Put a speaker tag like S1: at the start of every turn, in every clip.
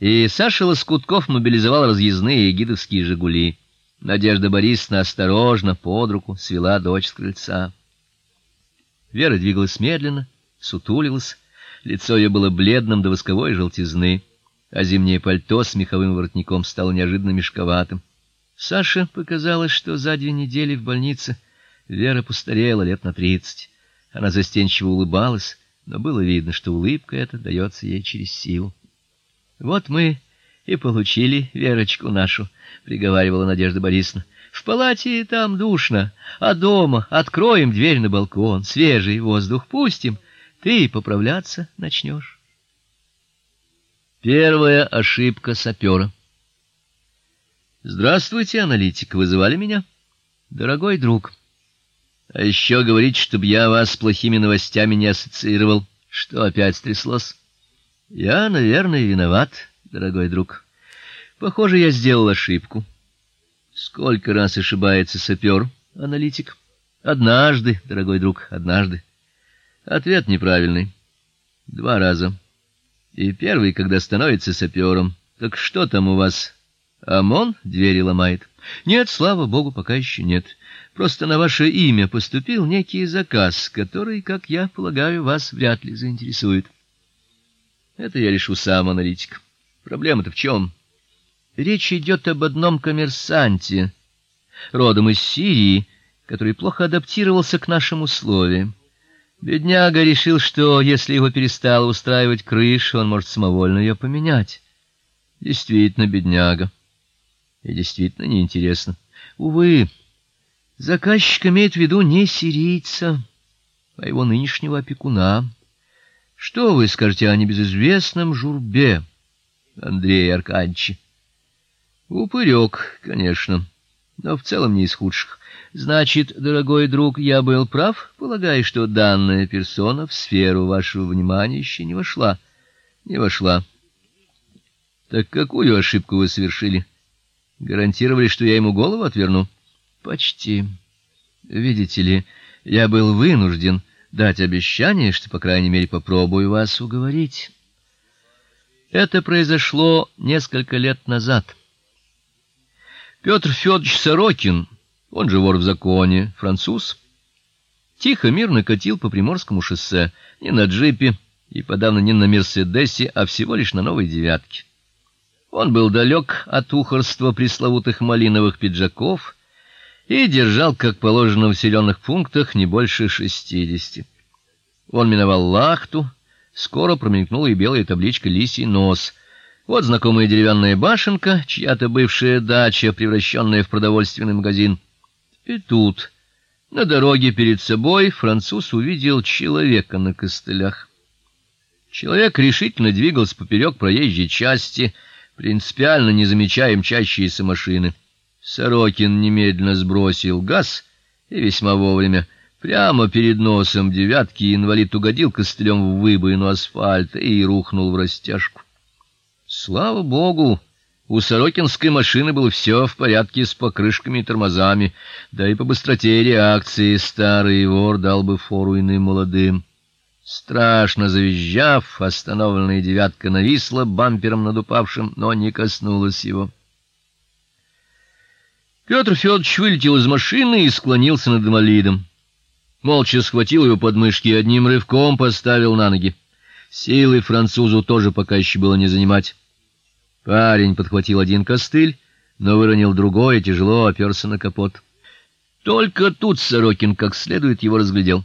S1: И Саша Лоскутков мобилизовал разъездные гидовские Жигули. Надежда Борисовна осторожно под руку свела дочь с крыльца. Вера двигалась медленно, сутулилась, лицо ее было бледным до восковой желтизны, а зимнее пальто с меховым воротником стало неожиданно мешковатым. Саше показалось, что за две недели в больнице Вера постарела лет на тридцать. Она застенчиво улыбалась, но было видно, что улыбка эта дается ей через силу. Вот мы и получили Верочку нашу, приговаривала Надежда Борисовна. В палате там душно, а дома откроем дверь на балкон, свежий воздух пустим, ты поправляться начнешь. Первая ошибка сапера. Здравствуйте, аналитик, вызывали меня? Дорогой друг, а еще говорить, чтобы я вас с плохими новостями не ассоциировал. Что опять стряслось? Я, наверное, виноват, дорогой друг. Похоже, я сделал ошибку. Сколько раз ошибается сапер, аналитик? Однажды, дорогой друг, однажды. Ответ неправильный. Два раза. И первый, когда становится сапером. Так что там у вас? ОМОН двери ломает? Нет, слава богу, пока еще нет. Просто на ваше имя поступил некий заказ, который, как я полагаю, вас вряд ли заинтересует. Это я решу сам, аналитик. Проблема-то в чем? Речь идет об одном коммерсанте, родом из Сирии, который плохо адаптировался к нашим условиям. Бедняга решил, что если его перестала устраивать крыша, он может самовольно ее поменять. Действительно бедняга. И действительно неинтересно. Увы, заказчик имеет в виду не сирийца, а его нынешнего опекуна. Что вы скажете о небезызвестном Журбе, Андрее Аркадьевиче? Упырек, конечно, но в целом не из худших. Значит, дорогой друг, я был прав, полагая, что данная персона в сферу вашего внимания еще не вошла. Не вошла. Так какую ошибку вы совершили? Гарантировали, что я ему голову отверну? Почти. Видите ли, я был вынужден дать обещание, что по крайней мере попробую вас уговорить. Это произошло несколько лет назад. Петр Федорович Сорокин, он же вор в законе, француз, тихо мирно катил по Приморскому шоссе, не на джипе и подавно не на Мерседесе, а всего лишь на новой девятке. Он был далек от ухорства пресловутых малиновых пиджаков и держал, как положено в населенных пунктах, не больше шестидесяти. Он миновал Лахту, скоро промелькнула и белая табличка Лисий нос. Вот знакомая деревянная башенка, чья-то бывшая дача, превращенная в продовольственный магазин. И тут, на дороге перед собой, француз увидел человека на костылях. Человек решительно двигался поперек проезжей части, принципиально не замечая мчащиеся машины. Сорокин немедленно сбросил газ и весьма вовремя прямо перед носом девятки инвалид угодил костылем в выбоину асфальта и рухнул в растяжку. Слава богу, у Сорокинской машины было все в порядке с покрышками и тормозами, да и по быстроте реакции старый вор дал бы фору иным молодым. Страшно завизжав, остановленная девятка нависла бампером над упавшим, но не коснулась его. Петр Федорович вылетел из машины и склонился над инвалидом. Молча схватил его под мышки и одним рывком поставил на ноги. Силы французу тоже пока еще было не занимать. Парень подхватил один костыль, но выронил другой и тяжело оперся на капот. Только тут Сорокин как следует его разглядел.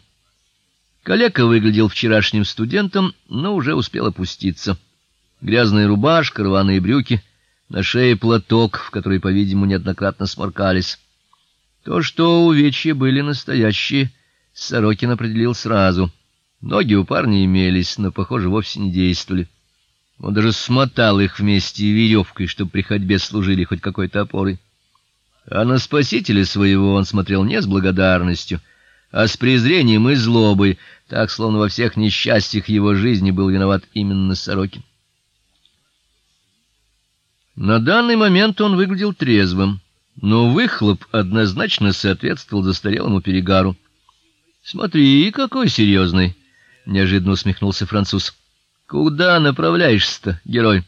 S1: Коллега выглядел вчерашним студентом, но уже успел опуститься. Грязная рубашка, рваные брюки, на шее платок, в который, по-видимому, неоднократно сморкались. То, что увечья были настоящие, Сорокин определил сразу. Ноги у парня имелись, но, похоже, вовсе не действовали. Он даже смотал их вместе веревкой, чтобы при ходьбе служили хоть какой-то опорой. А на спасителя своего он смотрел не с благодарностью, а с презрением и злобой, так словно во всех несчастьях его жизни был виноват именно Сорокин. На данный момент он выглядел трезвым, но выхлоп однозначно соответствовал застарелому перегару. "Смотри, какой серьезный!» — неожиданно усмехнулся француз. "Куда направляешься-то, герой?"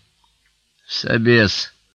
S1: Собес